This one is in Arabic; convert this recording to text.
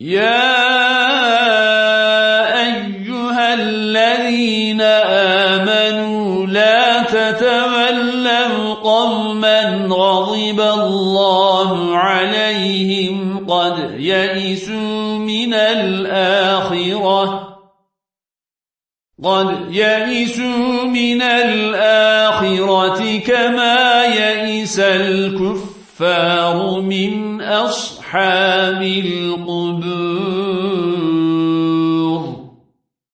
يا أيها الذين آمنوا لا تتولوا قوما غضب الله عليهم قد يئسوا من الآخرة قد يئسوا من الآخرة كما يئس الكفار من أصحاب القبور.